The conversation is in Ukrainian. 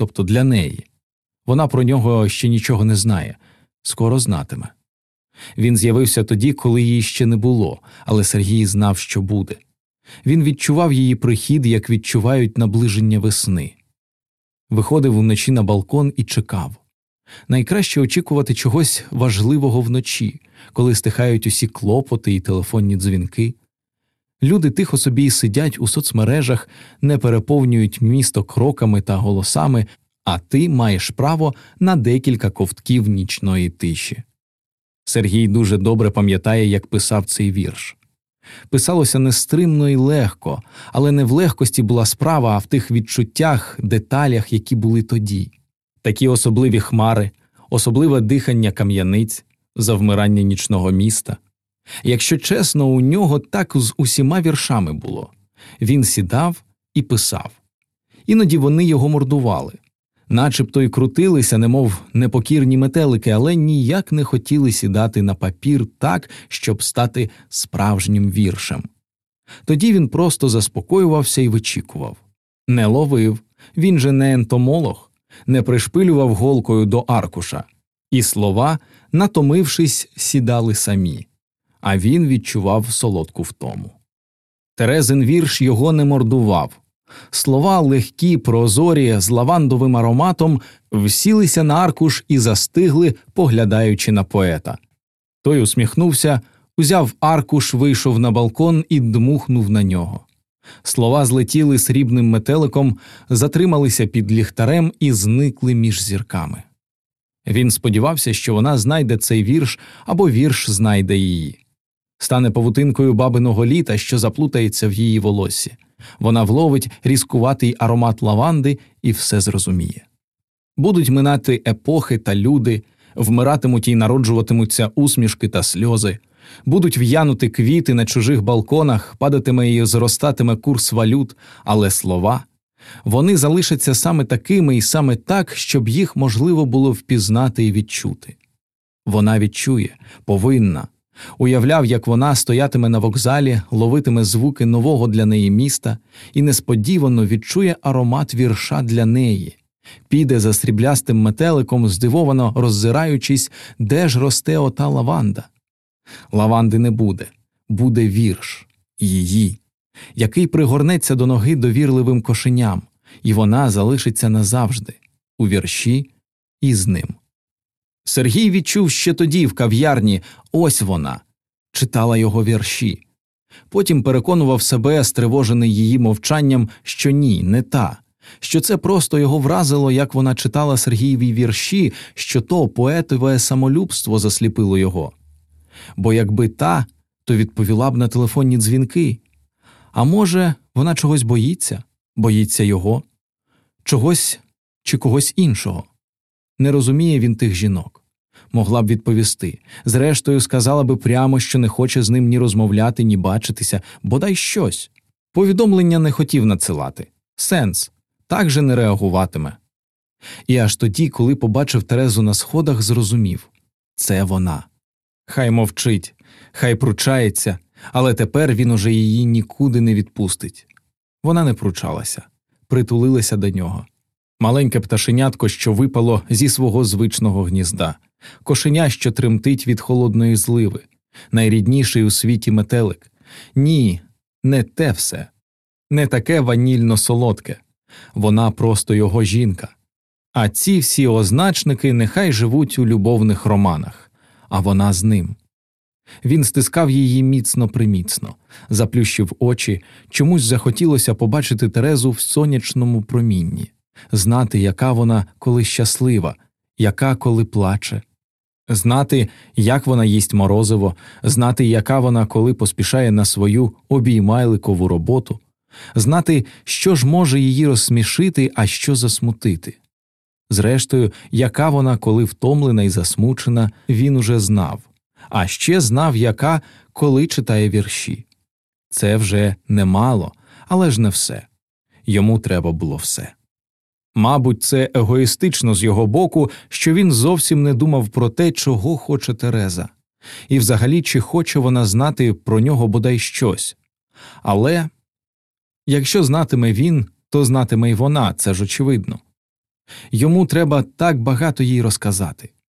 тобто для неї. Вона про нього ще нічого не знає, скоро знатиме. Він з'явився тоді, коли її ще не було, але Сергій знав, що буде. Він відчував її прихід, як відчувають наближення весни. Виходив вночі на балкон і чекав. Найкраще очікувати чогось важливого вночі, коли стихають усі клопоти і телефонні дзвінки. Люди тихо собі сидять у соцмережах, не переповнюють місто кроками та голосами, а ти маєш право на декілька ковтків нічної тиші. Сергій дуже добре пам'ятає, як писав цей вірш. Писалося нестримно і легко, але не в легкості була справа, а в тих відчуттях, деталях, які були тоді. Такі особливі хмари, особливе дихання кам'яниць, завмирання нічного міста. Якщо чесно, у нього так з усіма віршами було. Він сідав і писав. Іноді вони його мордували, начебто й крутилися, немов непокірні метелики, але ніяк не хотіли сідати на папір так, щоб стати справжнім віршем. Тоді він просто заспокоювався і вичікував. Не ловив, він же не ентомолог, не пришпилював голкою до аркуша, і слова, натомившись, сідали самі, а він відчував солодку втому. Терезин вірш його не мордував. Слова легкі, прозорі, з лавандовим ароматом всілися на аркуш і застигли, поглядаючи на поета. Той усміхнувся, узяв аркуш, вийшов на балкон і дмухнув на нього. Слова злетіли срібним метеликом, затрималися під ліхтарем і зникли між зірками. Він сподівався, що вона знайде цей вірш або вірш знайде її, стане павутинкою бабиного літа, що заплутається в її волосі. Вона вловить різкуватий аромат лаванди і все зрозуміє. Будуть минати епохи та люди, вмиратимуть і народжуватимуться усмішки та сльози, будуть в'янути квіти на чужих балконах, падатиме і зростатиме курс валют, але слова вони залишаться саме такими і саме так, щоб їх можливо було впізнати і відчути. Вона відчує, повинна. Уявляв, як вона стоятиме на вокзалі, ловитиме звуки нового для неї міста і несподівано відчує аромат вірша для неї, піде за сріблястим метеликом, здивовано роззираючись, де ж росте ота лаванда. Лаванди не буде, буде вірш її, який пригорнеться до ноги довірливим кошеням, і вона залишиться назавжди у вірші і з ним. Сергій відчув ще тоді в кав'ярні ось вона, читала його вірші. Потім переконував себе, стривожений її мовчанням, що ні, не та, що це просто його вразило, як вона читала Сергієві вірші, що то поетове самолюбство засліпило його. Бо якби та, то відповіла б на телефонні дзвінки. А може, вона чогось боїться, боїться його, чогось чи когось іншого. Не розуміє він тих жінок. Могла б відповісти. Зрештою, сказала би прямо, що не хоче з ним ні розмовляти, ні бачитися, бодай щось. Повідомлення не хотів надсилати. Сенс так же не реагуватиме. І аж тоді, коли побачив Терезу на сходах, зрозумів це вона. Хай мовчить, хай пручається, але тепер він уже її нікуди не відпустить. Вона не пручалася, притулилася до нього маленьке пташенятко, що випало зі свого звичного гнізда, кошеня, що тремтить від холодної зливи, найрідніший у світі метелик. Ні, не те все, не таке ванільно солодке, вона просто його жінка. А ці всі означники нехай живуть у любовних романах, а вона з ним. Він стискав її міцно приміцно, заплющив очі, чомусь захотілося побачити Терезу в сонячному промінні знати, яка вона коли щаслива, яка коли плаче, знати, як вона їсть морозиво, знати, яка вона коли поспішає на свою обіймайликову роботу, знати, що ж може її розсмішити, а що засмутити. Зрештою, яка вона коли втомлена і засмучена, він уже знав, а ще знав, яка коли читає вірші. Це вже немало, але ж не все йому треба було все. Мабуть, це егоїстично з його боку, що він зовсім не думав про те, чого хоче Тереза, і взагалі чи хоче вона знати про нього бодай щось. Але якщо знатиме він, то знатиме й вона, це ж очевидно. Йому треба так багато їй розказати.